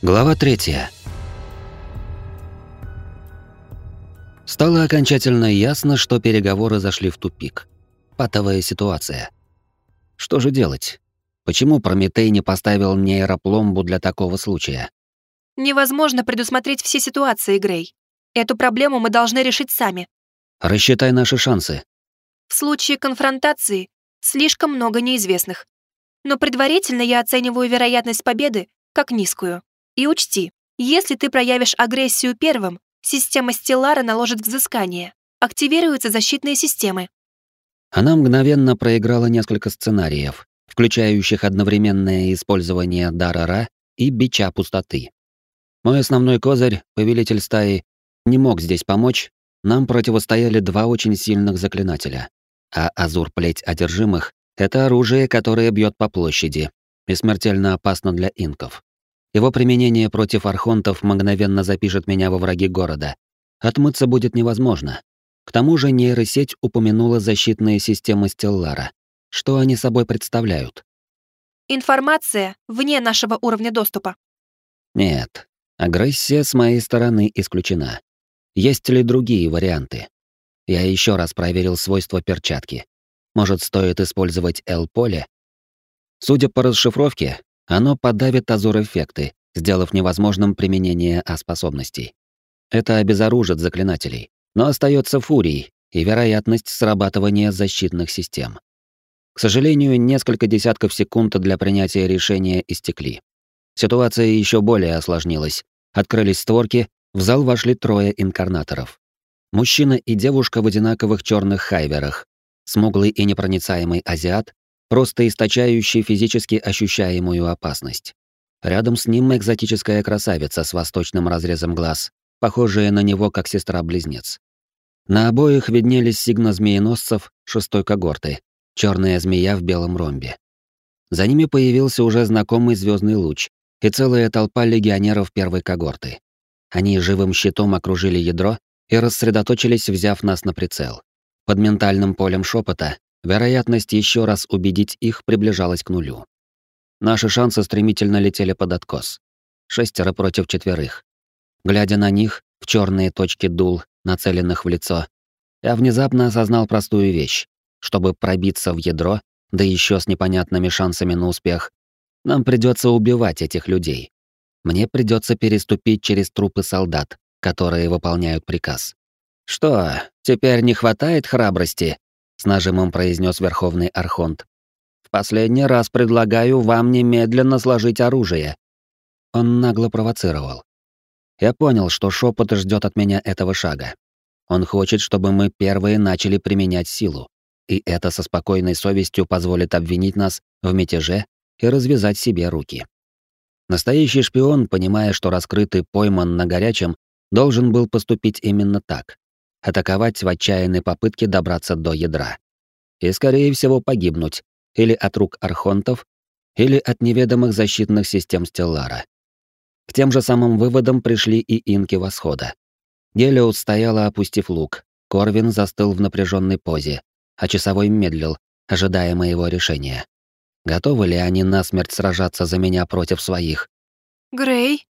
Глава третья. Стало окончательно ясно, что переговоры зашли в тупик. Патовая ситуация. Что же делать? Почему Прометей не поставил нейропломбу для такого случая? Невозможно предусмотреть все ситуации, Грей. Эту проблему мы должны решить сами. Рассчитай наши шансы. В случае конфронтации слишком много неизвестных. Но предварительно я оцениваю вероятность победы как низкую. И учти, если ты проявишь агрессию первым, система Стеллара наложит взыскание. Активируются защитные системы. Она мгновенно проиграла несколько сценариев, включающих одновременное использование дара Ра и бича пустоты. Мой основной козырь, повелитель стаи, не мог здесь помочь, нам противостояли два очень сильных заклинателя. А азур-плеть одержимых — это оружие, которое бьет по площади и смертельно опасно для инков. Его применение против архонтов мгновенно запишет меня во враги города. Отмыться будет невозможно. К тому же нейросеть упомянула защитные системы Стеллара. Что они собой представляют? Информация вне нашего уровня доступа. Нет, агрессия с моей стороны исключена. Есть ли другие варианты? Я еще раз проверил свойства перчатки. Может, стоит использовать L-поле? Судя по расшифровке, оно подавит азур-эффекты, сделав невозможным применение А-способностей. Это обезоружит заклинателей, но остается фурий и вероятность срабатывания защитных систем. К сожалению, несколько десятков секунд для принятия решения истекли. Ситуация еще более осложнилась. Открылись створки, в зал вошли трое инкарнаторов. Мужчина и девушка в одинаковых черных хайверах, смуглый и непроницаемый азиат просто источающий физически ощущаемую опасность. Рядом с ним экзотическая красавица с восточным разрезом глаз, похожая на него как сестра-близнец. На обоих виднелись сигна змееносцев шестой когорты, черная змея в белом ромбе. За ними появился уже знакомый звездный луч и целая толпа легионеров первой когорты. Они живым щитом окружили ядро и рассредоточились, взяв нас на прицел. Под ментальным полем шепота Вероятность еще раз убедить их приближалась к нулю. Наши шансы стремительно летели под откос. Шестеро против четверых. Глядя на них, в черные точки дул, нацеленных в лицо, я внезапно осознал простую вещь. Чтобы пробиться в ядро, да еще с непонятными шансами на успех, нам придется убивать этих людей. Мне придется переступить через трупы солдат, которые выполняют приказ. Что, теперь не хватает храбрости? С нажимом произнес Верховный Архонт. В последний раз предлагаю вам немедленно сложить оружие. Он нагло провоцировал. Я понял, что шепот ждет от меня этого шага. Он хочет, чтобы мы первые начали применять силу. И это со спокойной совестью позволит обвинить нас в мятеже и развязать себе руки. Настоящий шпион, понимая, что раскрытый пойман на горячем, должен был поступить именно так атаковать в отчаянной попытке добраться до ядра. И, скорее всего, погибнуть или от рук архонтов, или от неведомых защитных систем Стеллара. К тем же самым выводам пришли и инки Восхода. Гелиус стояла, опустив лук, Корвин застыл в напряженной позе, а часовой медлил, ожидая моего решения. Готовы ли они насмерть сражаться за меня против своих? Грей?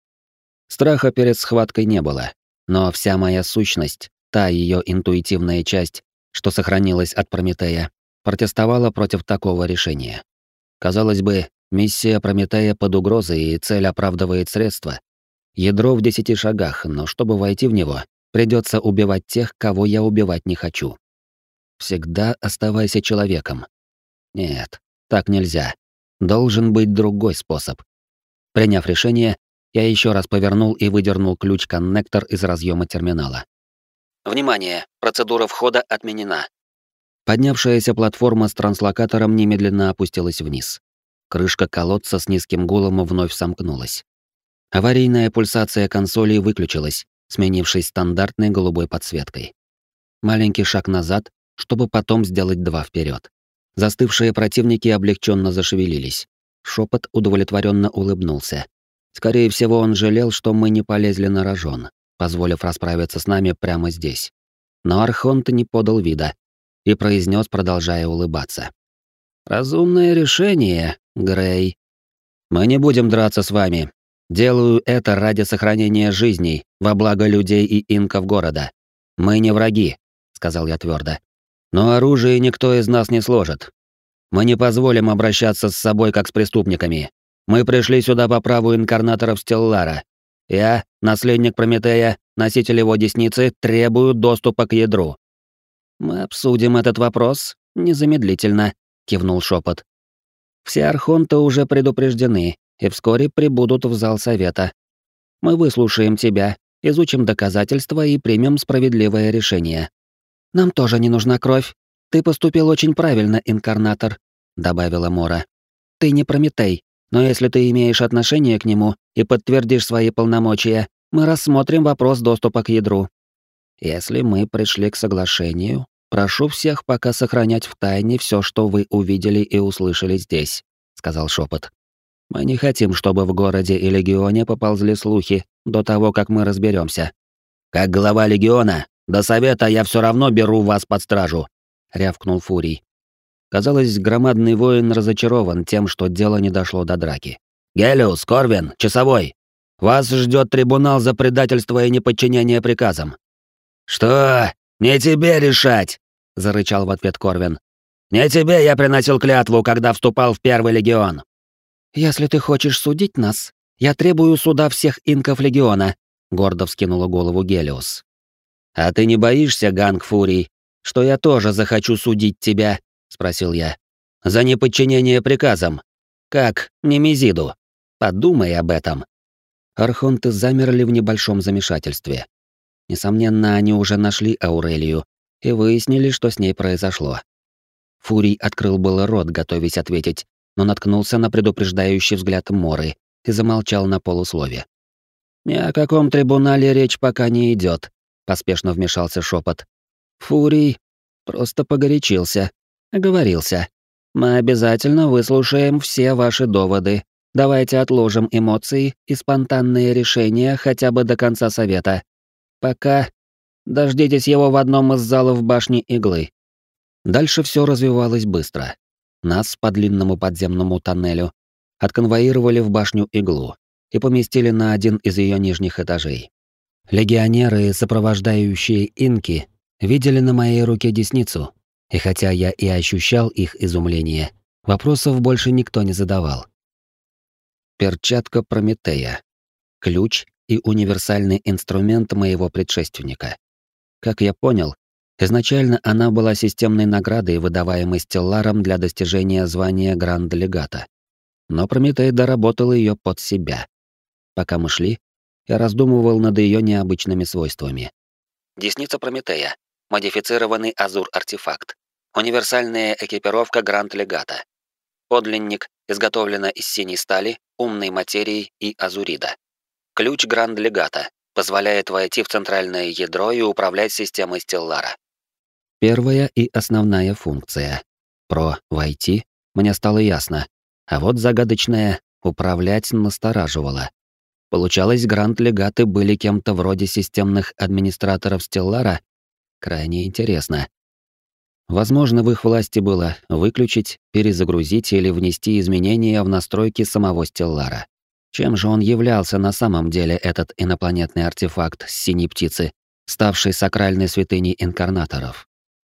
Страха перед схваткой не было, но вся моя сущность, та ее интуитивная часть, что сохранилась от Прометея, протестовала против такого решения. Казалось бы, миссия Прометея под угрозой и цель оправдывает средства. Ядро в десяти шагах, но чтобы войти в него, придется убивать тех, кого я убивать не хочу. Всегда оставайся человеком. Нет, так нельзя. Должен быть другой способ. Приняв решение, я еще раз повернул и выдернул ключ-коннектор из разъема терминала. Внимание! Процедура входа отменена. Поднявшаяся платформа с транслокатором немедленно опустилась вниз. Крышка колодца с низким гулом вновь сомкнулась. Аварийная пульсация консоли выключилась, сменившись стандартной голубой подсветкой. Маленький шаг назад, чтобы потом сделать два вперед. Застывшие противники облегченно зашевелились. Шепот удовлетворенно улыбнулся. Скорее всего, он жалел, что мы не полезли на рожон позволив расправиться с нами прямо здесь. Но Архонт не подал вида и произнес, продолжая улыбаться. «Разумное решение, Грей. Мы не будем драться с вами. Делаю это ради сохранения жизней, во благо людей и инков города. Мы не враги, сказал я твердо. Но оружие никто из нас не сложит. Мы не позволим обращаться с собой как с преступниками. Мы пришли сюда по праву инкарнаторов Стеллара. Я, наследник Прометея, носитель его десницы, требую доступа к ядру. Мы обсудим этот вопрос незамедлительно, кивнул шепот. Все архонты уже предупреждены и вскоре прибудут в зал совета. Мы выслушаем тебя, изучим доказательства и примем справедливое решение. Нам тоже не нужна кровь. Ты поступил очень правильно, инкарнатор, добавила Мора. Ты не Прометей, но если ты имеешь отношение к нему и подтвердишь свои полномочия, мы рассмотрим вопрос доступа к ядру. Если мы пришли к соглашению, прошу всех пока сохранять в тайне все, что вы увидели и услышали здесь, сказал шепот. Мы не хотим, чтобы в городе и легионе поползли слухи до того, как мы разберемся. Как глава легиона, до совета я все равно беру вас под стражу, рявкнул Фурий. Казалось, громадный воин разочарован тем, что дело не дошло до драки. Гелиус, Корвин, часовой, вас ждет трибунал за предательство и неподчинение приказам. Что? Не тебе решать, зарычал в ответ Корвин. Не тебе я приносил клятву, когда вступал в первый легион. «Если ты хочешь судить нас, я требую суда всех инков Легиона», — гордо вскинула голову Гелиос. «А ты не боишься, Ганг Фурий, что я тоже захочу судить тебя?» — спросил я. «За неподчинение приказам. Как Немезиду? Подумай об этом». Архонты замерли в небольшом замешательстве. Несомненно, они уже нашли Аурелию и выяснили, что с ней произошло. Фурий открыл было рот, готовясь ответить, но наткнулся на предупреждающий взгляд Моры и замолчал на полуслове. «Ни о каком трибунале речь пока не идет, поспешно вмешался шепот. «Фурий просто погорячился, оговорился. Мы обязательно выслушаем все ваши доводы. Давайте отложим эмоции и спонтанные решения хотя бы до конца совета. Пока дождитесь его в одном из залов башни Иглы». Дальше все развивалось быстро. Нас по длинному подземному тоннелю отконвоировали в башню Иглу и поместили на один из ее нижних этажей. Легионеры, сопровождающие инки, видели на моей руке десницу, и хотя я и ощущал их изумление, вопросов больше никто не задавал. Перчатка Прометея. Ключ и универсальный инструмент моего предшественника. Как я понял, Изначально она была системной наградой, выдаваемой Стелларом для достижения звания Гранд-легата. Но Прометей доработал ее под себя. Пока мы шли, я раздумывал над ее необычными свойствами. Десница Прометея. Модифицированный Азур-артефакт. Универсальная экипировка Гранд-легата. Подлинник изготовлена из синей стали, умной материи и азурида. Ключ Гранд-легата позволяет войти в центральное ядро и управлять системой Стеллара. Первая и основная функция. Про «войти» мне стало ясно, а вот загадочная «управлять» настораживала. Получалось, грант-легаты были кем-то вроде системных администраторов Стеллара? Крайне интересно. Возможно, в их власти было выключить, перезагрузить или внести изменения в настройки самого Стеллара. Чем же он являлся на самом деле, этот инопланетный артефакт с синей птицы, ставший сакральной святыней инкарнаторов?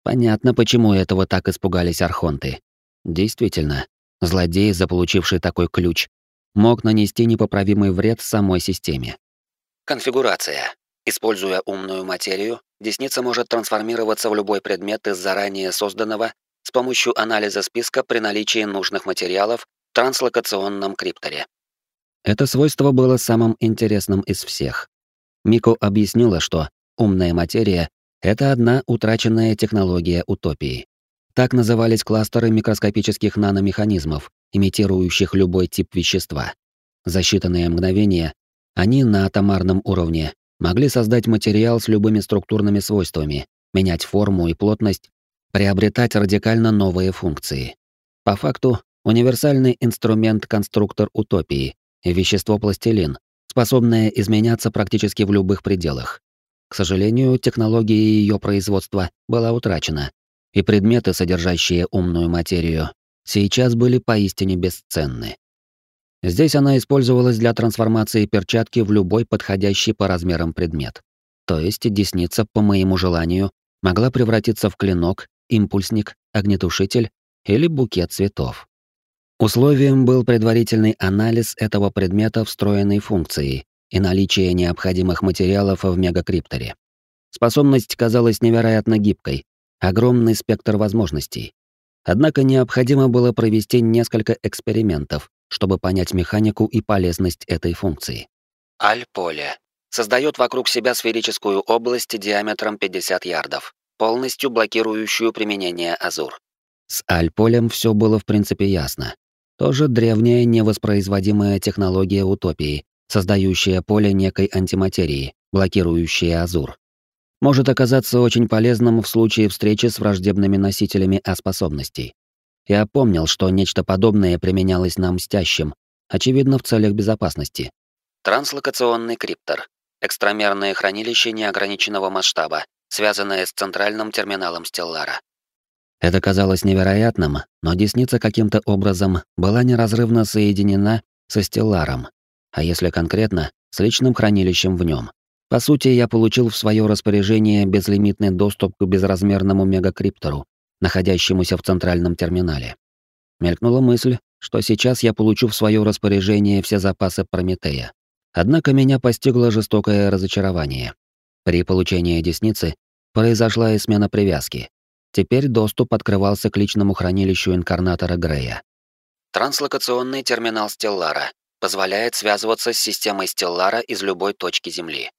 Понятно, почему этого так испугались архонты. Действительно, злодей, заполучивший такой ключ, мог нанести непоправимый вред самой системе. Конфигурация. Используя умную материю, десница может трансформироваться в любой предмет из заранее созданного с помощью анализа списка при наличии нужных материалов в транслокационном крипторе. Это свойство было самым интересным из всех. Мико объяснила, что умная материя это одна утраченная технология утопии. Так назывались кластеры микроскопических наномеханизмов, имитирующих любой тип вещества. За считанные мгновения они на атомарном уровне могли создать материал с любыми структурными свойствами, менять форму и плотность, приобретать радикально новые функции. По факту, универсальный инструмент-конструктор утопии, вещество-пластилин, способное изменяться практически в любых пределах. К сожалению, технология ее производства была утрачена, и предметы, содержащие умную материю, сейчас были поистине бесценны. Здесь она использовалась для трансформации перчатки в любой подходящий по размерам предмет. То есть десница, по моему желанию, могла превратиться в клинок, импульсник, огнетушитель или букет цветов. Условием был предварительный анализ этого предмета встроенной функции и наличие необходимых материалов в мегакрипторе. Способность казалась невероятно гибкой, огромный спектр возможностей. Однако необходимо было провести несколько экспериментов, чтобы понять механику и полезность этой функции. Аль-поле. Создает вокруг себя сферическую область диаметром 50 ярдов, полностью блокирующую применение Азур. С Аль-полем все было в принципе ясно. Тоже древняя невоспроизводимая технология утопии, создающая поле некой антиматерии, блокирующее Азур. Может оказаться очень полезным в случае встречи с враждебными носителями А-способностей. Я помнил, что нечто подобное применялось на мстящем, очевидно, в целях безопасности. Транслокационный криптор. Экстрамерное хранилище неограниченного масштаба, связанное с центральным терминалом Стеллара. Это казалось невероятным, но десница каким-то образом была неразрывно соединена со стелларом, а если конкретно, с личным хранилищем в нем. По сути, я получил в свое распоряжение безлимитный доступ к безразмерному мегакриптору, находящемуся в центральном терминале. Мелькнула мысль, что сейчас я получу в свое распоряжение все запасы Прометея. Однако меня постигло жестокое разочарование. При получении десницы произошла и смена привязки. Теперь доступ открывался к личному хранилищу инкарнатора Грея. Транслокационный терминал Стеллара позволяет связываться с системой Стеллара из любой точки Земли.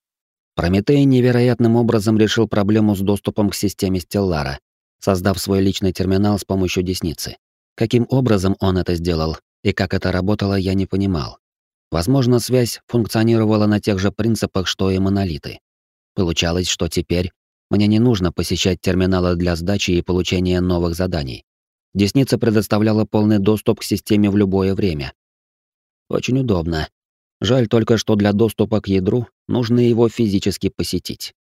Прометей невероятным образом решил проблему с доступом к системе Стеллара, создав свой личный терминал с помощью десницы. Каким образом он это сделал и как это работало, я не понимал. Возможно, связь функционировала на тех же принципах, что и монолиты. Получалось, что теперь мне не нужно посещать терминалы для сдачи и получения новых заданий. Десница предоставляла полный доступ к системе в любое время. Очень удобно. Жаль только, что для доступа к ядру нужно его физически посетить.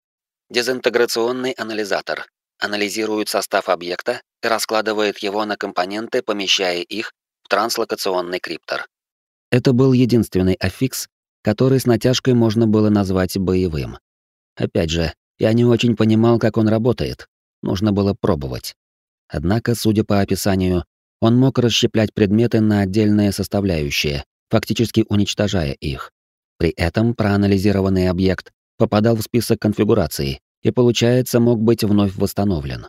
Дезинтеграционный анализатор. Анализирует состав объекта и раскладывает его на компоненты, помещая их в транслокационный криптор. Это был единственный аффикс, который с натяжкой можно было назвать боевым. Опять же, я не очень понимал, как он работает. Нужно было пробовать. Однако, судя по описанию, он мог расщеплять предметы на отдельные составляющие, фактически уничтожая их. При этом проанализированный объект попадал в список конфигурации и, получается, мог быть вновь восстановлен.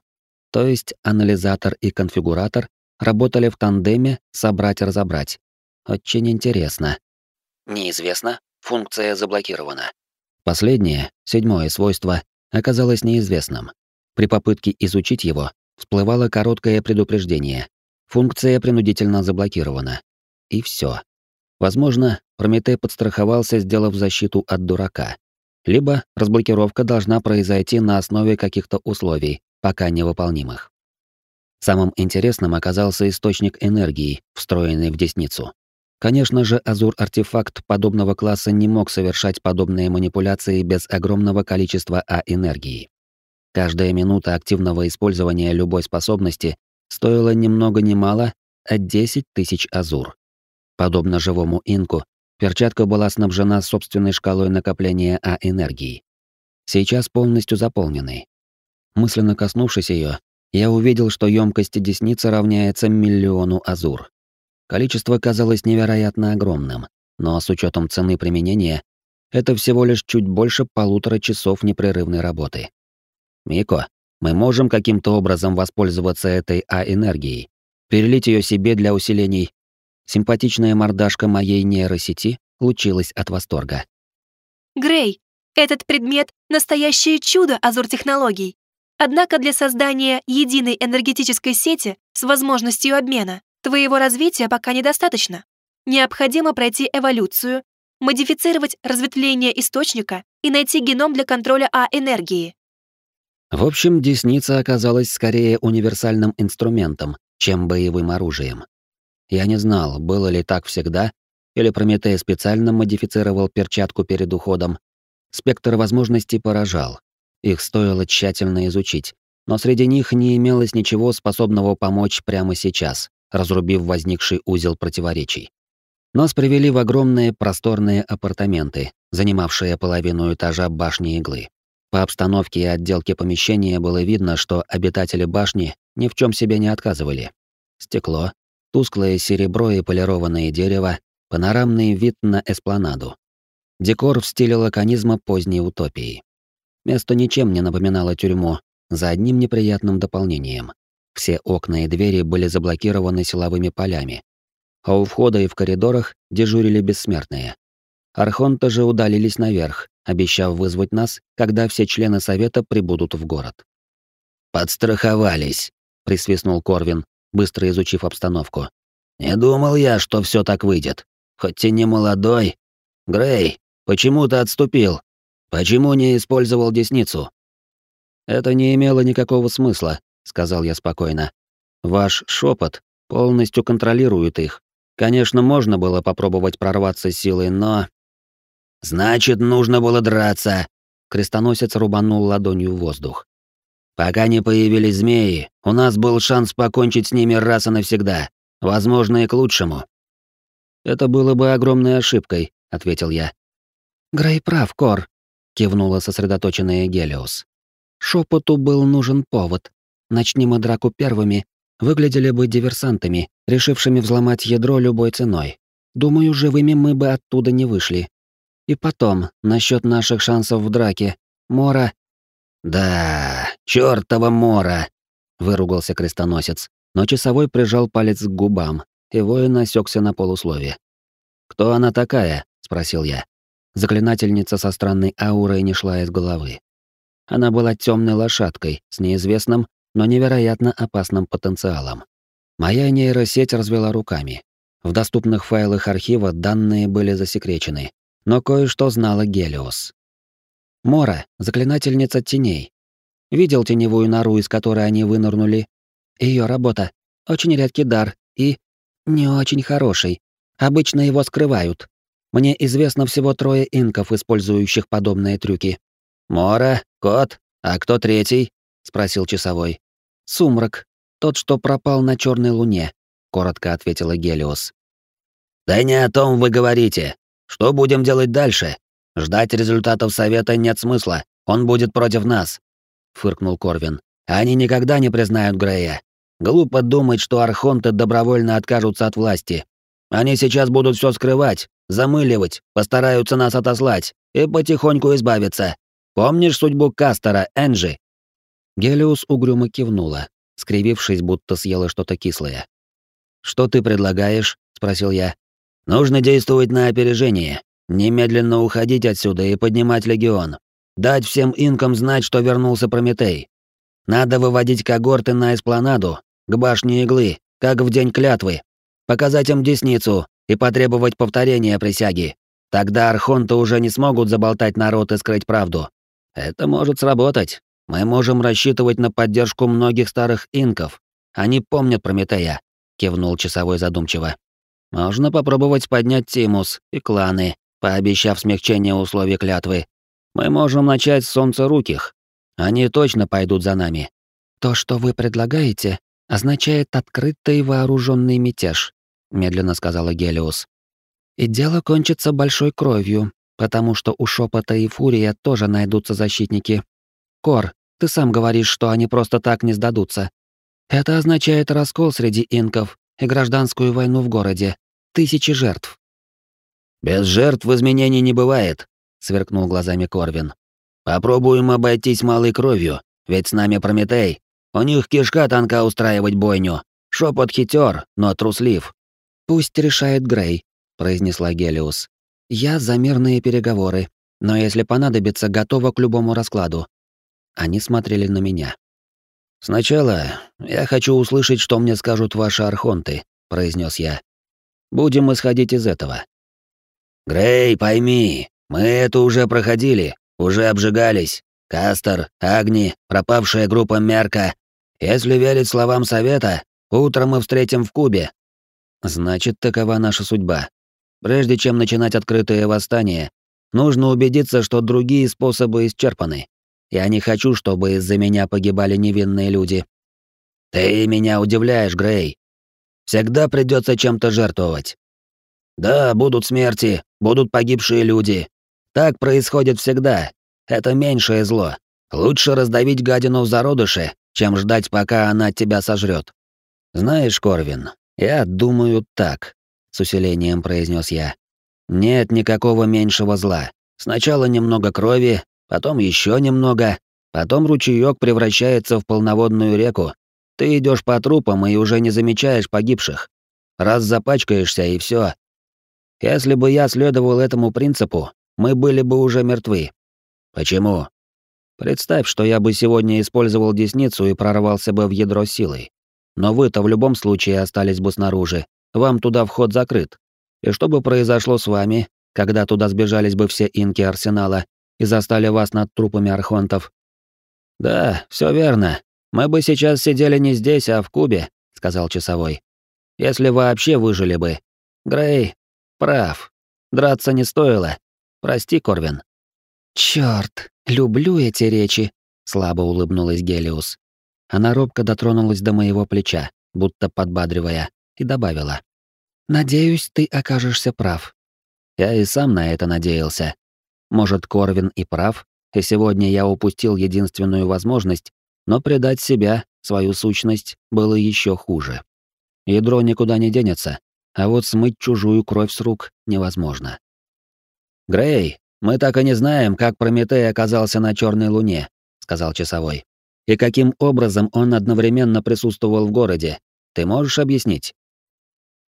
То есть анализатор и конфигуратор работали в тандеме «собрать-разобрать». Очень интересно. Неизвестно, функция заблокирована. Последнее, седьмое свойство, оказалось неизвестным. При попытке изучить его всплывало короткое предупреждение. Функция принудительно заблокирована. И все. Возможно, Прометей подстраховался, сделав защиту от дурака. Либо разблокировка должна произойти на основе каких-то условий, пока невыполнимых. Самым интересным оказался источник энергии, встроенный в десницу. Конечно же, Азур-артефакт подобного класса не мог совершать подобные манипуляции без огромного количества А-энергии. Каждая минута активного использования любой способности стоила ни много ни мало, а 10 тысяч Азур. Подобно живому инку, перчатка была снабжена собственной шкалой накопления А-энергии. Сейчас полностью заполненной. Мысленно коснувшись ее, я увидел, что емкость десницы равняется миллиону Азур. Количество казалось невероятно огромным, но с учетом цены применения, это всего лишь чуть больше полутора часов непрерывной работы. Мико, мы можем каким-то образом воспользоваться этой А-энергией, перелить ее себе для усилений. Симпатичная мордашка моей нейросети лучилась от восторга. Грей, этот предмет — настоящее чудо азур-технологий. Однако для создания единой энергетической сети с возможностью обмена Твоего развития пока недостаточно. Необходимо пройти эволюцию, модифицировать разветвление источника и найти геном для контроля А-энергии. В общем, десница оказалась скорее универсальным инструментом, чем боевым оружием. Я не знал, было ли так всегда, или Прометей специально модифицировал перчатку перед уходом. Спектр возможностей поражал. Их стоило тщательно изучить, но среди них не имелось ничего способного помочь прямо сейчас разрубив возникший узел противоречий. Нас привели в огромные просторные апартаменты, занимавшие половину этажа башни иглы. По обстановке и отделке помещения было видно, что обитатели башни ни в чем себе не отказывали. Стекло, тусклое серебро и полированное дерево, панорамный вид на эспланаду. Декор в стиле лаконизма поздней утопии. Место ничем не напоминало тюрьму, за одним неприятным дополнением. Все окна и двери были заблокированы силовыми полями. А у входа и в коридорах дежурили бессмертные. Архонты же удалились наверх, обещав вызвать нас, когда все члены совета прибудут в город. «Подстраховались», — присвистнул Корвин, быстро изучив обстановку. «Не думал я, что все так выйдет. Хоть и не молодой. Грей, почему ты отступил? Почему не использовал десницу?» «Это не имело никакого смысла», — сказал я спокойно. «Ваш шепот полностью контролирует их. Конечно, можно было попробовать прорваться силой, но...» «Значит, нужно было драться!» Крестоносец рубанул ладонью в воздух. «Пока не появились змеи, у нас был шанс покончить с ними раз и навсегда. Возможно, и к лучшему». «Это было бы огромной ошибкой», — ответил я. «Грей прав, Кор», — кивнула сосредоточенная Гелиос. «Шепоту был нужен повод. Начни мы драку первыми, выглядели бы диверсантами, решившими взломать ядро любой ценой. Думаю, живыми мы бы оттуда не вышли. И потом, насчет наших шансов в драке. Мора... «Да, чёртова Мора!» — выругался крестоносец, но часовой прижал палец к губам, и воин осекся на полуслове. «Кто она такая?» — спросил я. Заклинательница со странной аурой не шла из головы. Она была темной лошадкой с неизвестным, но невероятно опасным потенциалом. Моя нейросеть развела руками. В доступных файлах архива данные были засекречены, но кое-что знала Гелиос. Мора — заклинательница теней. Видел теневую нору, из которой они вынырнули? Ее работа. Очень редкий дар и... не очень хороший. Обычно его скрывают. Мне известно всего трое инков, использующих подобные трюки. «Мора, кот, а кто третий?» — спросил часовой. «Сумрак, тот, что пропал на черной луне», — коротко ответила Гелиос. «Да не о том вы говорите. Что будем делать дальше? Ждать результатов совета нет смысла. Он будет против нас», — фыркнул Корвин. «Они никогда не признают Грея. Глупо думать, что архонты добровольно откажутся от власти. Они сейчас будут все скрывать, замыливать, постараются нас отослать и потихоньку избавиться. Помнишь судьбу Кастера, Энджи?» Гелиус угрюмо кивнула, скривившись, будто съела что-то кислое. «Что ты предлагаешь?» — спросил я. «Нужно действовать на опережение. Немедленно уходить отсюда и поднимать легион. Дать всем инкам знать, что вернулся Прометей. Надо выводить когорты на эспланаду, к башне иглы, как в день клятвы. Показать им десницу и потребовать повторения присяги. Тогда архонты уже не смогут заболтать народ и скрыть правду. Это может сработать. Мы можем рассчитывать на поддержку многих старых инков. Они помнят Прометея, кивнул часовой задумчиво. Можно попробовать поднять Тимус и кланы, пообещав смягчение условий клятвы. Мы можем начать с солнцеруких. Они точно пойдут за нами. То, что вы предлагаете, означает открытый вооруженный мятеж, медленно сказала Гелиус. И дело кончится большой кровью, потому что у Шепота и Фурия тоже найдутся защитники. Кор, ты сам говоришь, что они просто так не сдадутся. Это означает раскол среди инков и гражданскую войну в городе. Тысячи жертв. Без жертв изменений не бывает, сверкнул глазами Корвин. Попробуем обойтись малой кровью, ведь с нами Прометей. У них кишка танка устраивать бойню. Шепот хитер, но труслив. Пусть решает Грей, произнесла Гелиус. Я за мирные переговоры, но если понадобится, готова к любому раскладу. Они смотрели на меня. Сначала я хочу услышать, что мне скажут ваши архонты, произнес я. Будем исходить из этого. Грей, пойми, мы это уже проходили, уже обжигались. Кастер, Агни, пропавшая группа Мерка. Если верить словам совета, утром мы встретим в Кубе. Значит, такова наша судьба. Прежде чем начинать открытое восстание, нужно убедиться, что другие способы исчерпаны. Я не хочу, чтобы из-за меня погибали невинные люди. Ты меня удивляешь, Грей. Всегда придется чем-то жертвовать. Да, будут смерти, будут погибшие люди. Так происходит всегда. Это меньшее зло. Лучше раздавить гадину в зародыше, чем ждать, пока она тебя сожрет. Знаешь, Корвин, я думаю так, с усилением произнес я. Нет никакого меньшего зла. Сначала немного крови, потом еще немного, потом ручеек превращается в полноводную реку. Ты идешь по трупам и уже не замечаешь погибших. Раз запачкаешься и все, если бы я следовал этому принципу, мы были бы уже мертвы. Почему? Представь, что я бы сегодня использовал десницу и прорвался бы в ядро силой. Но вы-то в любом случае остались бы снаружи. Вам туда вход закрыт. И что бы произошло с вами, когда туда сбежались бы все инки арсенала и застали вас над трупами архонтов? Да, все верно. Мы бы сейчас сидели не здесь, а в Кубе, сказал часовой. Если вообще выжили бы. Грей, Прав. Драться не стоило. Прости, Корвин. Чёрт, люблю эти речи, слабо улыбнулась Гелиус. Она робко дотронулась до моего плеча, будто подбадривая, и добавила: "Надеюсь, ты окажешься прав". Я и сам на это надеялся. Может, Корвин и прав, и сегодня я упустил единственную возможность, но предать себя, свою сущность, было еще хуже. Ядро никуда не денется, а вот смыть чужую кровь с рук невозможно. «Грей, мы так и не знаем, как Прометей оказался на Черной Луне», — сказал часовой. «И каким образом он одновременно присутствовал в городе. Ты можешь объяснить?»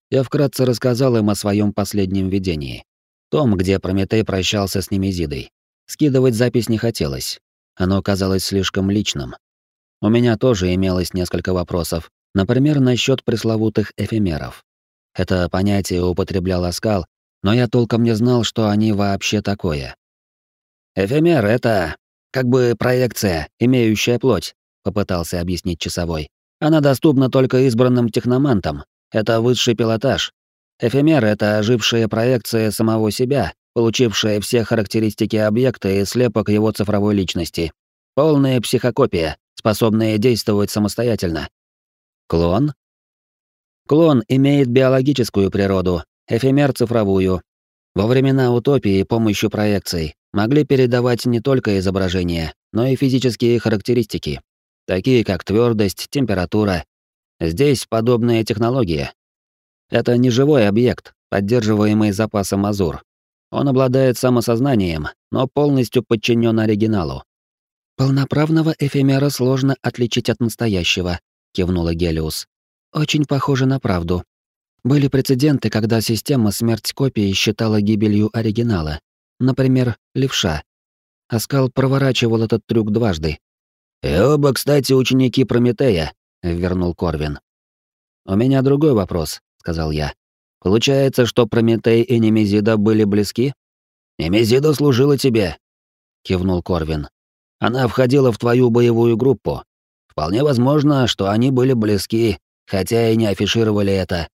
Я вкратце рассказал им о своем последнем видении. Том, где Прометей прощался с Немезидой. Скидывать запись не хотелось. Оно казалось слишком личным. У меня тоже имелось несколько вопросов, например, насчет пресловутых эфемеров. Это понятие употреблял Аскал, но я толком не знал, что они вообще такое. «Эфемер — это как бы проекция, имеющая плоть», — попытался объяснить часовой. «Она доступна только избранным техномантам. Это высший пилотаж. Эфемер — это ожившая проекция самого себя, получившая все характеристики объекта и слепок его цифровой личности. Полная психокопия, способная действовать самостоятельно. Клон? Клон имеет биологическую природу, эфемер цифровую. Во времена утопии помощью проекций могли передавать не только изображения, но и физические характеристики, такие как твердость, температура. Здесь подобная технология. Это не живой объект, поддерживаемый запасом Азур. Он обладает самосознанием, но полностью подчинен оригиналу. Полноправного эфемера сложно отличить от настоящего, кивнула Гелиус. Очень похоже на правду. Были прецеденты, когда система смерть копии считала гибелью оригинала. Например, левша. Аскал проворачивал этот трюк дважды. «И оба, кстати, ученики Прометея», — вернул Корвин. «У меня другой вопрос», — сказал я. «Получается, что Прометей и Немезида были близки?» «Немезида служила тебе», — кивнул Корвин. «Она входила в твою боевую группу. Вполне возможно, что они были близки, хотя и не афишировали это.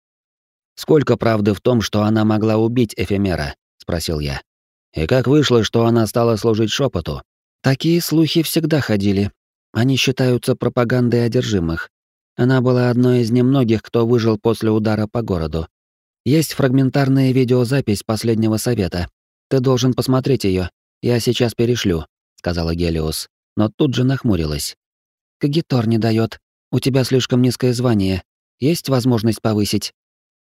«Сколько правды в том, что она могла убить Эфемера?» — спросил я. «И как вышло, что она стала служить шепоту?» «Такие слухи всегда ходили. Они считаются пропагандой одержимых. Она была одной из немногих, кто выжил после удара по городу. Есть фрагментарная видеозапись последнего совета. Ты должен посмотреть ее. Я сейчас перешлю», — сказала Гелиос, но тут же нахмурилась. «Кагитор не дает. У тебя слишком низкое звание. Есть возможность повысить?»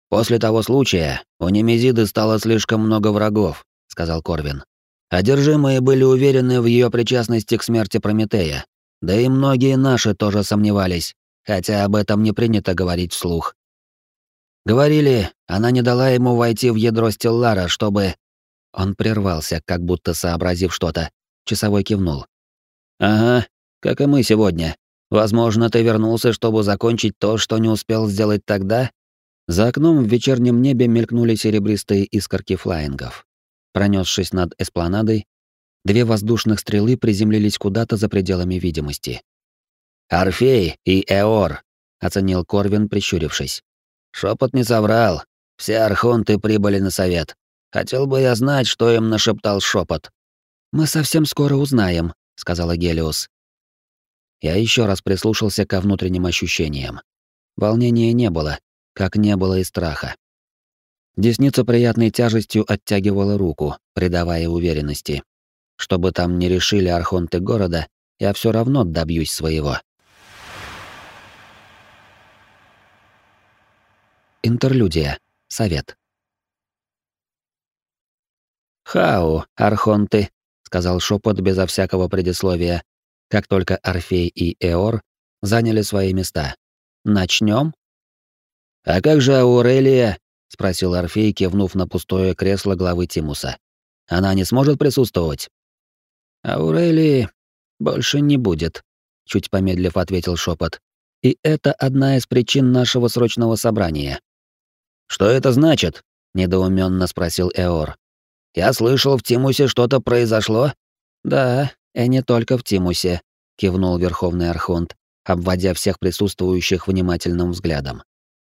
«После того случая у Немезиды стало слишком много врагов», — сказал Корвин. «Одержимые были уверены в ее причастности к смерти Прометея. Да и многие наши тоже сомневались, хотя об этом не принято говорить вслух. Говорили, она не дала ему войти в ядро Стеллара, чтобы...» Он прервался, как будто сообразив что-то. Часовой кивнул. «Ага, как и мы сегодня. Возможно, ты вернулся, чтобы закончить то, что не успел сделать тогда? За окном в вечернем небе мелькнули серебристые искорки флаингов. Пронесшись над эспланадой, две воздушных стрелы приземлились куда-то за пределами видимости. «Орфей и Эор», — оценил Корвин, прищурившись. Шепот не соврал. Все архонты прибыли на совет. Хотел бы я знать, что им нашептал шепот. «Мы совсем скоро узнаем», — сказала Гелиос. Я еще раз прислушался ко внутренним ощущениям. Волнения не было, как не было и страха. Десница приятной тяжестью оттягивала руку, придавая уверенности. Что бы там ни решили архонты города, я все равно добьюсь своего. Интерлюдия. Совет. «Хау, архонты», — сказал шепот безо всякого предисловия, как только Орфей и Эор заняли свои места. Начнем? «А как же Аурелия?» — спросил Орфей, кивнув на пустое кресло главы Тимуса. «Она не сможет присутствовать?» «Аурелии больше не будет», — чуть помедлив ответил шепот. «И это одна из причин нашего срочного собрания». «Что это значит?» — недоуменно спросил Эор. «Я слышал, в Тимусе что-то произошло?» «Да, и не только в Тимусе», — кивнул Верховный Архонт, обводя всех присутствующих внимательным взглядом.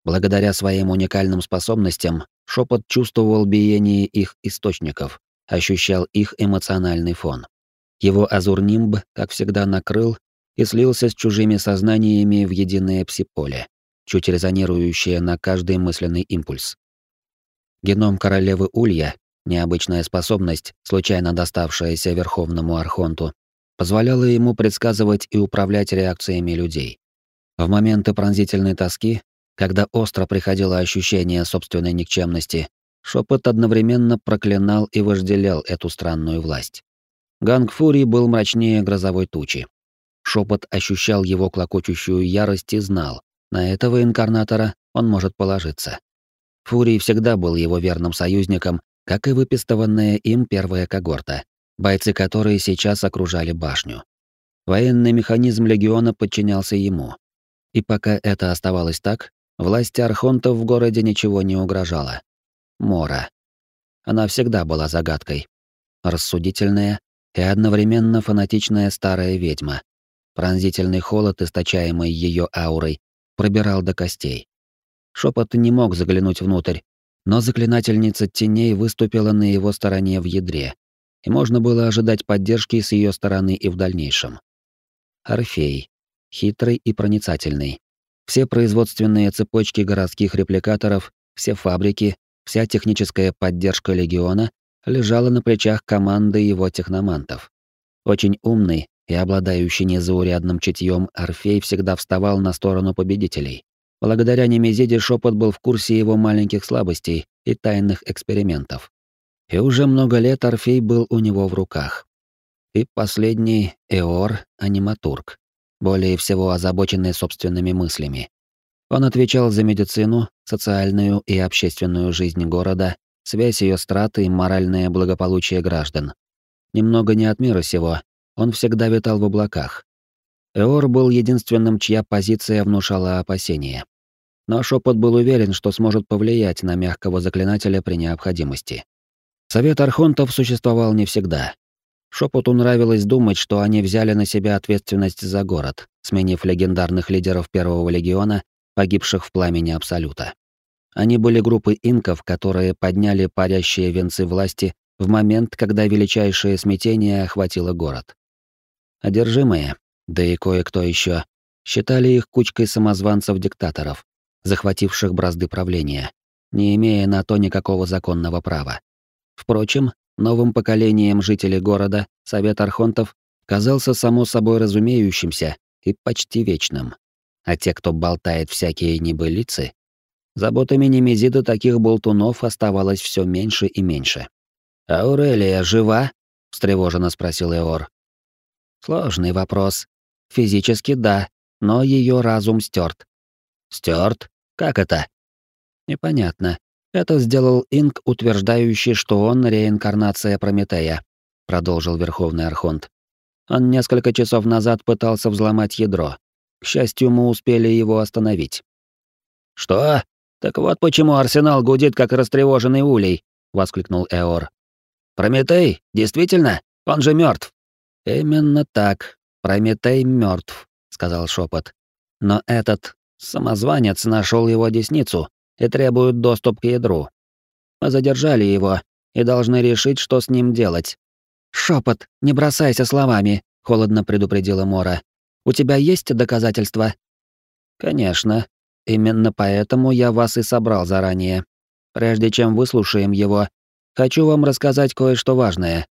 Благодаря своим уникальным способностям, шепот чувствовал биение их источников, ощущал их эмоциональный фон. Его азурнимб, как всегда, накрыл и слился с чужими сознаниями в единое псиполе, чуть резонирующее на каждый мысленный импульс. Геном королевы Улья, необычная способность, случайно доставшаяся Верховному Архонту, позволяла ему предсказывать и управлять реакциями людей. В моменты пронзительной тоски когда остро приходило ощущение собственной никчемности, шепот одновременно проклинал и вожделел эту странную власть. Ганг Фурии был мрачнее грозовой тучи. Шепот ощущал его клокочущую ярость и знал, на этого инкарнатора он может положиться. Фурий всегда был его верным союзником, как и выпистованная им первая когорта, бойцы которой сейчас окружали башню. Военный механизм легиона подчинялся ему. И пока это оставалось так, Власти архонтов в городе ничего не угрожало. Мора. Она всегда была загадкой. Рассудительная и одновременно фанатичная старая ведьма. Пронзительный холод, источаемый ее аурой, пробирал до костей. Шепот не мог заглянуть внутрь, но заклинательница теней выступила на его стороне в ядре, и можно было ожидать поддержки с ее стороны и в дальнейшем. Орфей. Хитрый и проницательный. Все производственные цепочки городских репликаторов, все фабрики, вся техническая поддержка легиона лежала на плечах команды его техномантов. Очень умный и обладающий незаурядным чутьем Орфей всегда вставал на сторону победителей. Благодаря Немезиде шепот был в курсе его маленьких слабостей и тайных экспериментов. И уже много лет Орфей был у него в руках. И последний — Эор, аниматург более всего озабоченный собственными мыслями. Он отвечал за медицину, социальную и общественную жизнь города, связь ее страты и моральное благополучие граждан. Немного не от мира сего, он всегда витал в облаках. Эор был единственным, чья позиция внушала опасения. Но Шепот был уверен, что сможет повлиять на мягкого заклинателя при необходимости. Совет архонтов существовал не всегда. Шепоту нравилось думать, что они взяли на себя ответственность за город, сменив легендарных лидеров Первого легиона, погибших в пламени Абсолюта. Они были группой инков, которые подняли парящие венцы власти в момент, когда величайшее смятение охватило город. Одержимые, да и кое-кто еще, считали их кучкой самозванцев-диктаторов, захвативших бразды правления, не имея на то никакого законного права. Впрочем, новым поколением жителей города Совет Архонтов казался само собой разумеющимся и почти вечным. А те, кто болтает всякие небылицы, заботами Немезида таких болтунов оставалось все меньше и меньше. «Аурелия жива?» — встревоженно спросил Эор. «Сложный вопрос. Физически да, но ее разум стерт». «Стерт? Как это?» «Непонятно. Это сделал Инк, утверждающий, что он реинкарнация Прометея, продолжил Верховный Архонт. Он несколько часов назад пытался взломать ядро. К счастью, мы успели его остановить. Что? Так вот почему Арсенал гудит как растревоженный улей, воскликнул Эор. Прометей, действительно? Он же мертв. Именно так. Прометей мертв, сказал шепот. Но этот самозванец нашел его десницу и требуют доступ к ядру. Мы задержали его и должны решить, что с ним делать. Шепот, не бросайся словами, холодно предупредила Мора. У тебя есть доказательства? Конечно. Именно поэтому я вас и собрал заранее. Прежде чем выслушаем его, хочу вам рассказать кое-что важное.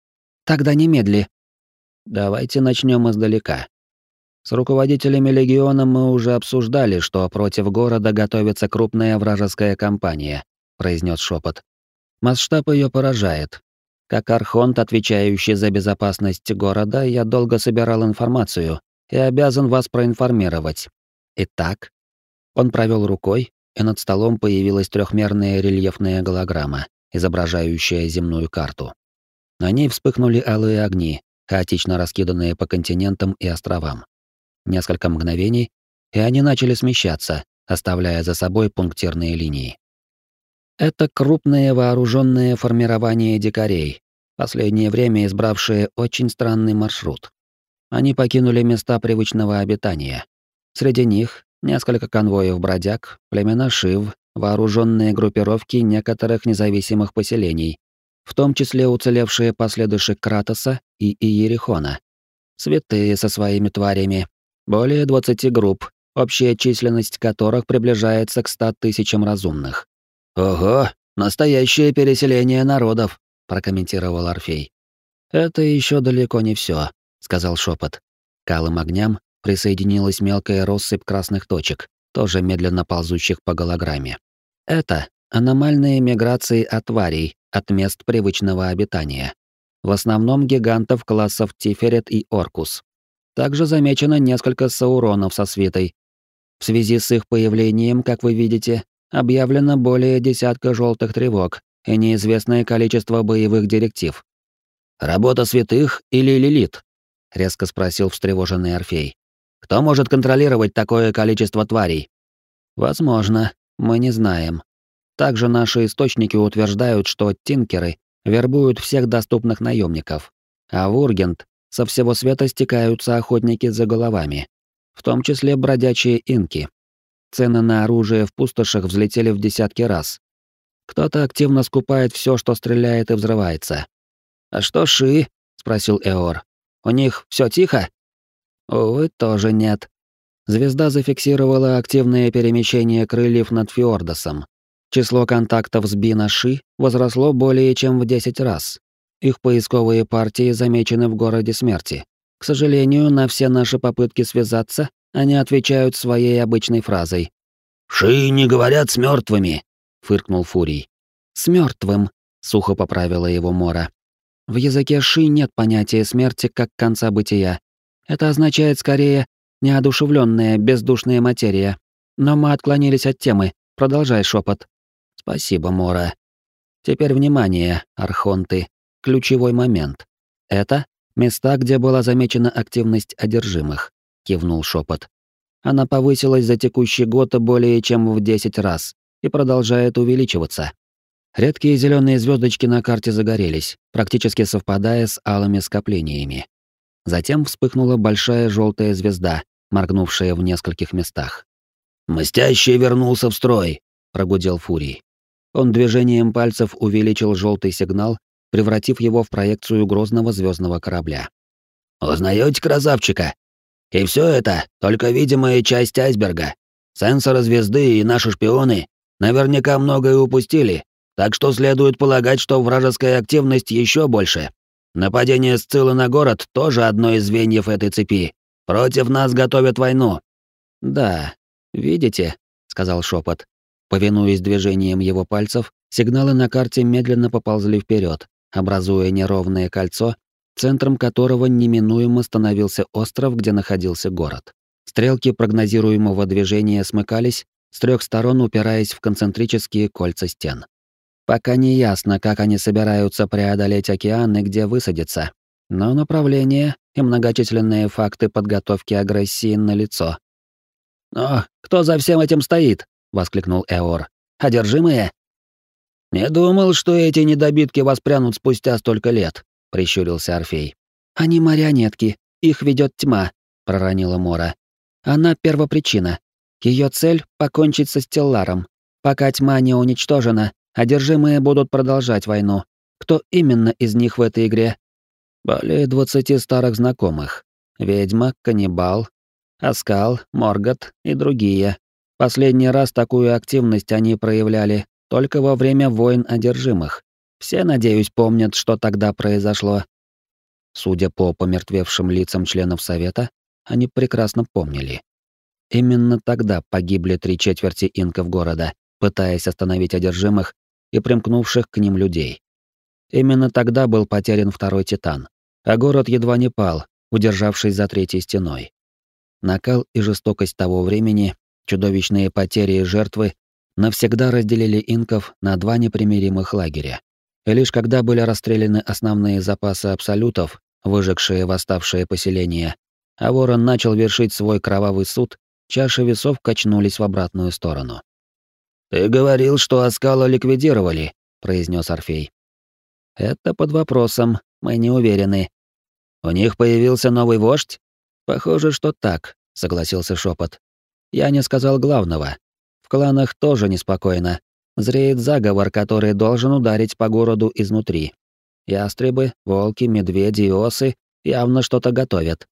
Тогда немедли. Давайте начнем издалека. С руководителями легиона мы уже обсуждали, что против города готовится крупная вражеская кампания, произнес шепот. Масштаб ее поражает. Как архонт, отвечающий за безопасность города, я долго собирал информацию и обязан вас проинформировать. Итак, он провел рукой, и над столом появилась трехмерная рельефная голограмма, изображающая земную карту. На ней вспыхнули алые огни, хаотично раскиданные по континентам и островам. Несколько мгновений, и они начали смещаться, оставляя за собой пунктирные линии. Это крупное вооруженное формирование дикарей, последнее время избравшие очень странный маршрут. Они покинули места привычного обитания. Среди них несколько конвоев бродяг, племена Шив, вооруженные группировки некоторых независимых поселений, в том числе уцелевшие последующие Кратоса и Иерихона. Святые со своими тварями, более 20 групп, общая численность которых приближается к 100 тысячам разумных. «Ого, настоящее переселение народов», — прокомментировал Орфей. «Это еще далеко не все, сказал шепот. К алым огням присоединилась мелкая россыпь красных точек, тоже медленно ползущих по голограмме. Это аномальные миграции от от мест привычного обитания. В основном гигантов классов Тиферет и Оркус. Также замечено несколько сауронов со свитой. В связи с их появлением, как вы видите, объявлено более десятка желтых тревог и неизвестное количество боевых директив. «Работа святых или лилит?» — резко спросил встревоженный Орфей. «Кто может контролировать такое количество тварей?» «Возможно, мы не знаем. Также наши источники утверждают, что тинкеры вербуют всех доступных наемников, а в Ургент со всего света стекаются охотники за головами, в том числе бродячие инки. Цены на оружие в пустошах взлетели в десятки раз. Кто-то активно скупает все, что стреляет и взрывается. «А что Ши?» — спросил Эор. «У них все тихо?» «Увы, тоже нет». Звезда зафиксировала активное перемещение крыльев над Фьордосом. Число контактов с Бина Ши возросло более чем в 10 раз. Их поисковые партии замечены в городе смерти. К сожалению, на все наши попытки связаться они отвечают своей обычной фразой. «Ши не говорят с мертвыми, фыркнул Фурий. «С мертвым, сухо поправила его Мора. В языке Ши нет понятия смерти как конца бытия. Это означает скорее неодушевленная, бездушная материя. Но мы отклонились от темы. Продолжай шепот. Спасибо, Мора. Теперь внимание, архонты. Ключевой момент. Это места, где была замечена активность одержимых кивнул шепот. Она повысилась за текущий год более чем в 10 раз и продолжает увеличиваться. Редкие зеленые звездочки на карте загорелись, практически совпадая с алыми скоплениями. Затем вспыхнула большая желтая звезда, моргнувшая в нескольких местах. «Мстящий вернулся в строй», — прогудел Фурий. Он движением пальцев увеличил желтый сигнал, превратив его в проекцию грозного звездного корабля. «Узнаете красавчика?» И все это только видимая часть айсберга. Сенсоры звезды и наши шпионы наверняка многое упустили, так что следует полагать, что вражеская активность еще больше. Нападение Сциллы на город тоже одно из звеньев этой цепи. Против нас готовят войну. Да, видите, сказал шепот. Повинуясь движением его пальцев, сигналы на карте медленно поползли вперед, образуя неровное кольцо центром которого неминуемо становился остров, где находился город. Стрелки прогнозируемого движения смыкались, с трех сторон упираясь в концентрические кольца стен. Пока не ясно, как они собираются преодолеть океан и где высадиться, но направление и многочисленные факты подготовки агрессии налицо. «Но кто за всем этим стоит?» — воскликнул Эор. «Одержимые?» «Не думал, что эти недобитки воспрянут спустя столько лет», — прищурился Орфей. «Они марионетки, их ведет тьма», — проронила Мора. «Она первопричина. Ее цель — покончить со Стелларом. Пока тьма не уничтожена, одержимые будут продолжать войну. Кто именно из них в этой игре?» «Более двадцати старых знакомых. Ведьма, каннибал, Аскал, Моргот и другие. Последний раз такую активность они проявляли только во время войн одержимых. Все, надеюсь, помнят, что тогда произошло. Судя по помертвевшим лицам членов совета, они прекрасно помнили. Именно тогда погибли три четверти инков города, пытаясь остановить одержимых и примкнувших к ним людей. Именно тогда был потерян второй Титан, а город едва не пал, удержавшись за третьей стеной. Накал и жестокость того времени, чудовищные потери и жертвы навсегда разделили инков на два непримиримых лагеря. И лишь когда были расстреляны основные запасы абсолютов, выжигшие восставшие поселения, а Ворон начал вершить свой кровавый суд, чаши весов качнулись в обратную сторону. «Ты говорил, что Аскала ликвидировали», — произнес Орфей. «Это под вопросом, мы не уверены. У них появился новый вождь? Похоже, что так, согласился шепот. Я не сказал главного. В кланах тоже неспокойно. Зреет заговор, который должен ударить по городу изнутри. Ястребы, волки, медведи и осы явно что-то готовят.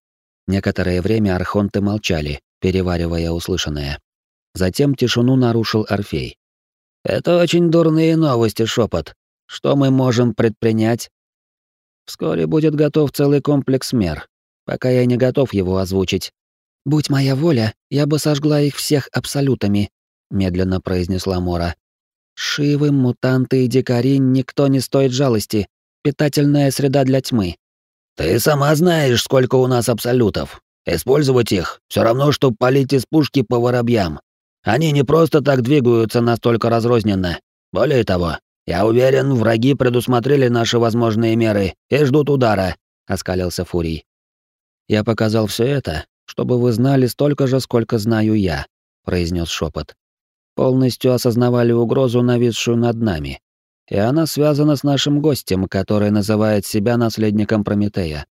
Некоторое время архонты молчали, переваривая услышанное. Затем тишину нарушил Орфей. «Это очень дурные новости, шепот. Что мы можем предпринять?» Вскоре будет готов целый комплекс мер, пока я не готов его озвучить. «Будь моя воля, я бы сожгла их всех абсолютами», — медленно произнесла Мора. «Шивы, мутанты и дикари никто не стоит жалости. Питательная среда для тьмы». «Ты сама знаешь, сколько у нас абсолютов. Использовать их — все равно, что палить из пушки по воробьям. Они не просто так двигаются настолько разрозненно. Более того, «Я уверен, враги предусмотрели наши возможные меры и ждут удара», — оскалился Фурий. «Я показал все это, чтобы вы знали столько же, сколько знаю я», — произнес шепот. «Полностью осознавали угрозу, нависшую над нами. И она связана с нашим гостем, который называет себя наследником Прометея.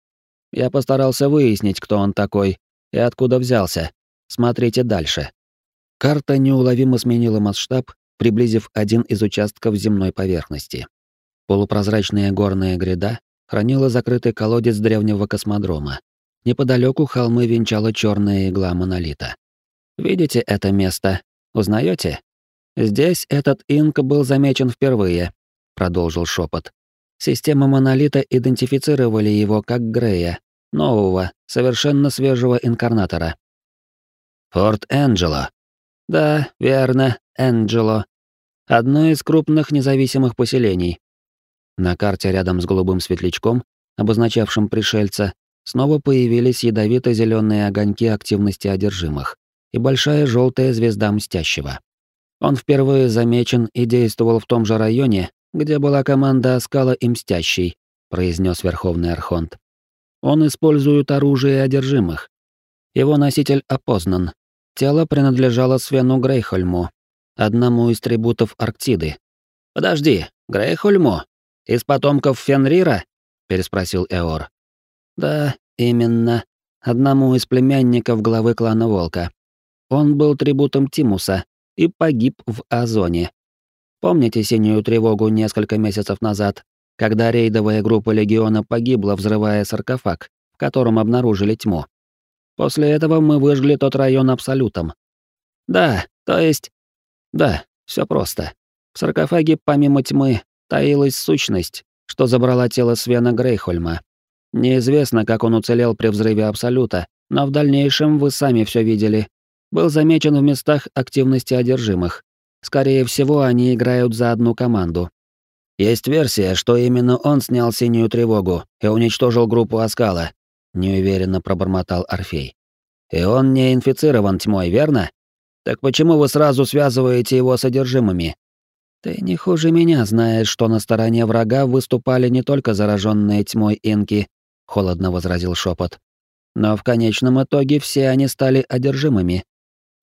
Я постарался выяснить, кто он такой и откуда взялся. Смотрите дальше». Карта неуловимо сменила масштаб приблизив один из участков земной поверхности. Полупрозрачная горная гряда хранила закрытый колодец древнего космодрома. Неподалеку холмы венчала черная игла монолита. Видите это место? Узнаете? Здесь этот инк был замечен впервые, продолжил шепот. Система монолита идентифицировали его как Грея, нового, совершенно свежего инкарнатора. Форт Энджело. Да, верно, Энджело одно из крупных независимых поселений. На карте рядом с голубым светлячком, обозначавшим пришельца, снова появились ядовито зеленые огоньки активности одержимых и большая желтая звезда мстящего. Он впервые замечен и действовал в том же районе, где была команда Аскала и Мстящий, произнес Верховный Архонт. Он использует оружие одержимых. Его носитель опознан. Тело принадлежало Свену Грейхольму, одному из трибутов Арктиды. «Подожди, Грейхольмо? Из потомков Фенрира?» — переспросил Эор. «Да, именно. Одному из племянников главы клана Волка. Он был трибутом Тимуса и погиб в Озоне. Помните синюю тревогу несколько месяцев назад, когда рейдовая группа Легиона погибла, взрывая саркофаг, в котором обнаружили тьму? После этого мы выжгли тот район абсолютом. Да, то есть да, все просто. В саркофаге помимо тьмы таилась сущность, что забрала тело Свена Грейхольма. Неизвестно, как он уцелел при взрыве Абсолюта, но в дальнейшем вы сами все видели. Был замечен в местах активности одержимых. Скорее всего, они играют за одну команду. Есть версия, что именно он снял синюю тревогу и уничтожил группу Аскала, неуверенно пробормотал Орфей. И он не инфицирован тьмой, верно? Так почему вы сразу связываете его содержимыми? Ты не хуже меня знаешь, что на стороне врага выступали не только зараженные тьмой инки, холодно возразил шепот. Но в конечном итоге все они стали одержимыми.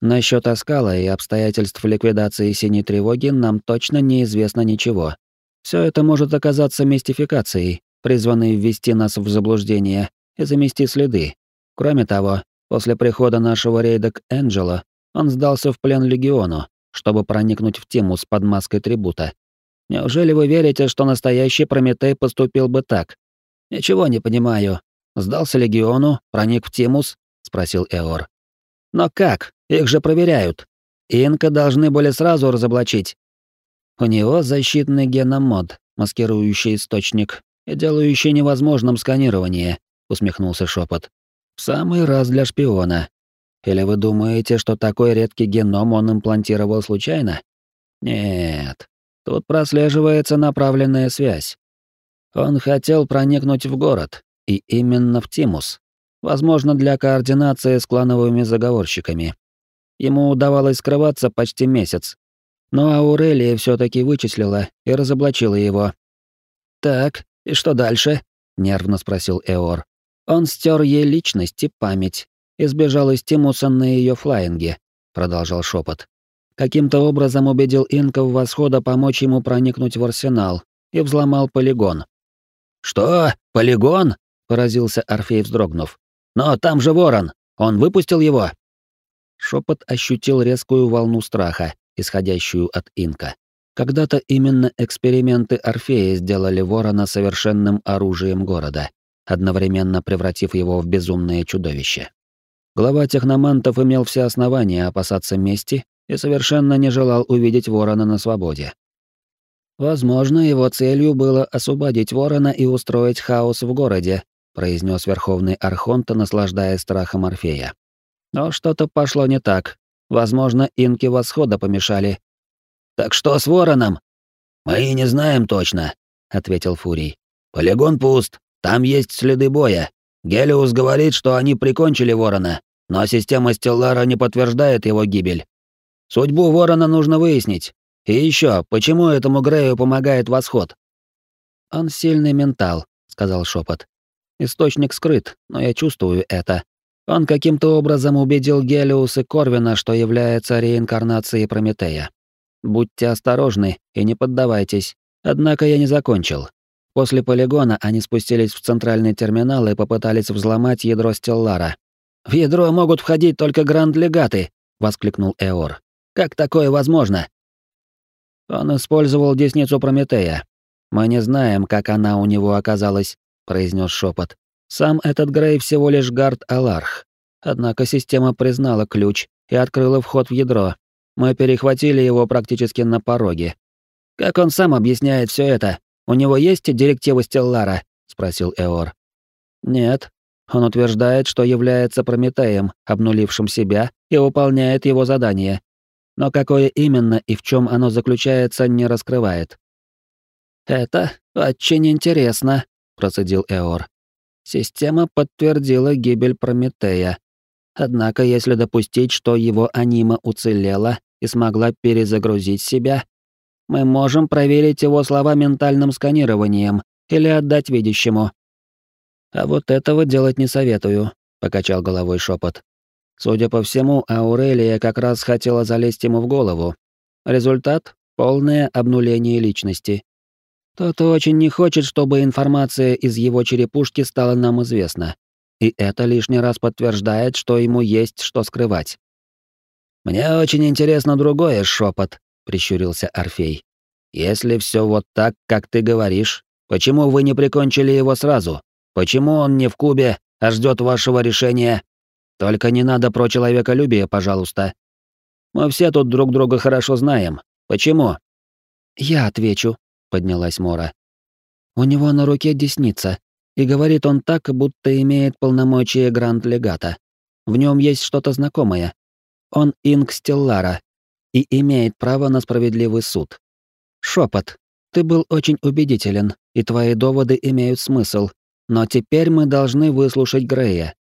Насчет Аскала и обстоятельств ликвидации синей тревоги нам точно неизвестно ничего. Все это может оказаться мистификацией, призванной ввести нас в заблуждение и замести следы. Кроме того, после прихода нашего рейда к Энджело он сдался в плен легиону, чтобы проникнуть в тему с под маской трибута. Неужели вы верите, что настоящий Прометей поступил бы так? Ничего не понимаю. Сдался легиону, проник в Тимус? спросил Эор. Но как? Их же проверяют. Инка должны были сразу разоблачить. У него защитный геномод, маскирующий источник и делающий невозможным сканирование, усмехнулся шепот. В самый раз для шпиона. Или вы думаете, что такой редкий геном он имплантировал случайно? Нет. Тут прослеживается направленная связь. Он хотел проникнуть в город, и именно в Тимус. Возможно, для координации с клановыми заговорщиками. Ему удавалось скрываться почти месяц. Но Аурелия все таки вычислила и разоблачила его. «Так, и что дальше?» — нервно спросил Эор. «Он стер ей личность и память, и сбежал из Тимуса на ее флаинге», — продолжал шепот. Каким-то образом убедил инков восхода помочь ему проникнуть в арсенал и взломал полигон. «Что? Полигон?» — поразился Орфей, вздрогнув. «Но там же ворон! Он выпустил его!» Шепот ощутил резкую волну страха, исходящую от инка. Когда-то именно эксперименты Орфея сделали ворона совершенным оружием города, одновременно превратив его в безумное чудовище. Глава техномантов имел все основания опасаться мести и совершенно не желал увидеть ворона на свободе. Возможно, его целью было освободить ворона и устроить хаос в городе, произнес верховный архонт, наслаждаясь страхом Орфея. Но что-то пошло не так. Возможно, инки восхода помешали. Так что с вороном? Мы не знаем точно, ответил Фурий. Полигон пуст, там есть следы боя. Гелиус говорит, что они прикончили ворона, но система Стеллара не подтверждает его гибель. Судьбу ворона нужно выяснить. И еще, почему этому Грею помогает восход? Он сильный ментал, сказал шепот. Источник скрыт, но я чувствую это. Он каким-то образом убедил Гелиус и Корвина, что является реинкарнацией Прометея. Будьте осторожны и не поддавайтесь. Однако я не закончил. После полигона они спустились в центральный терминал и попытались взломать ядро Стеллара. «В ядро могут входить только гранд-легаты!» — воскликнул Эор. «Как такое возможно?» Он использовал десницу Прометея. Мы не знаем, как она у него оказалась, произнес шепот. Сам этот Грей всего лишь гард-аларх. Однако система признала ключ и открыла вход в ядро. Мы перехватили его практически на пороге. «Как он сам объясняет все это? У него есть директивы Стеллара?» — спросил Эор. «Нет. Он утверждает, что является Прометеем, обнулившим себя, и выполняет его задание. Но какое именно и в чем оно заключается, не раскрывает». «Это очень интересно», — процедил Эор. Система подтвердила гибель Прометея. Однако, если допустить, что его анима уцелела и смогла перезагрузить себя, мы можем проверить его слова ментальным сканированием или отдать видящему. А вот этого делать не советую, покачал головой шепот. Судя по всему, Аурелия как раз хотела залезть ему в голову. Результат полное обнуление личности. Тот очень не хочет, чтобы информация из его черепушки стала нам известна. И это лишний раз подтверждает, что ему есть что скрывать. «Мне очень интересно другое, шепот, прищурился Орфей. «Если все вот так, как ты говоришь, почему вы не прикончили его сразу? Почему он не в Кубе, а ждет вашего решения? Только не надо про человеколюбие, пожалуйста. Мы все тут друг друга хорошо знаем. Почему?» «Я отвечу», поднялась Мора. У него на руке десница, и говорит он так, будто имеет полномочия гранд-легата. В нем есть что-то знакомое. Он инк Стеллара и имеет право на справедливый суд. Шепот. Ты был очень убедителен, и твои доводы имеют смысл. Но теперь мы должны выслушать Грея.